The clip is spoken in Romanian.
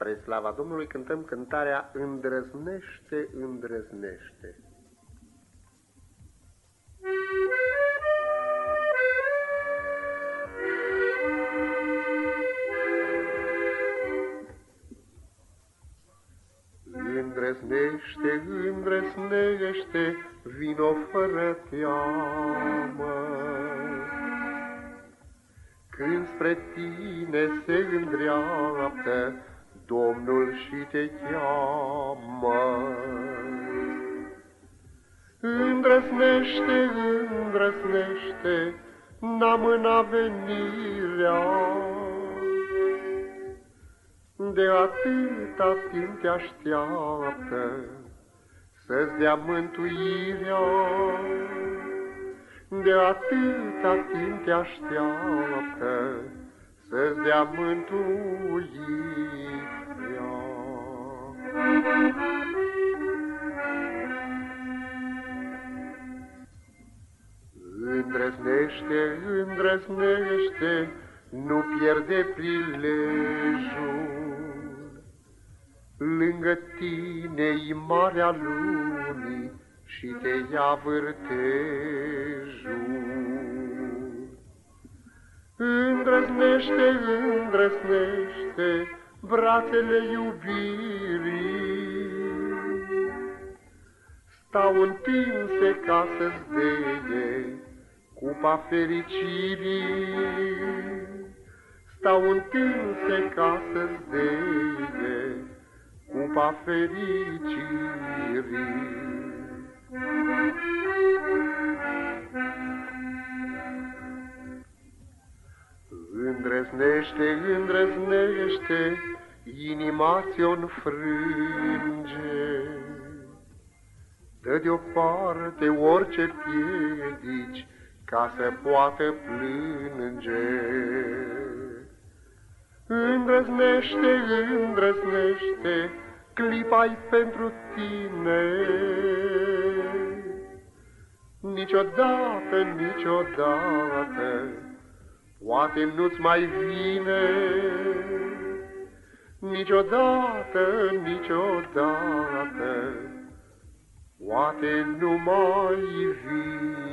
Spre slava Domnului cântăm cântarea Îndrăznește, îndrăznește. Îndrăznește, îndrăznește, vino fără teamă. Când spre tine se îndreaptă Domnul și te cheamă. Îndrăznește, îndrăznește, n-amâna venirea, de atâta timp te așteaptă să-ți dea mântuirea. De atâta timp te așteaptă să-ți dea mântuirea. Îndrăznește, îndrăznește, nu pierde prilejul. Lângă tine-i marea lumii și te ia vârtejul. Îndrăznește, îndrăznește brațele iubirii, Stau întinse ca să-ți deie cupa fericirii, Stau întinse ca să-ți deie cupa fericirii. Îndrăznește, îndrăznește, inima ți-o înfrânge. Dă deoparte orice piedici, ca să poată plânge. Îndrăznește, îndrăznește, clipa pentru tine. Niciodată, niciodată, poate nu-ți mai vine. Niciodată, niciodată, poate nu mai vine.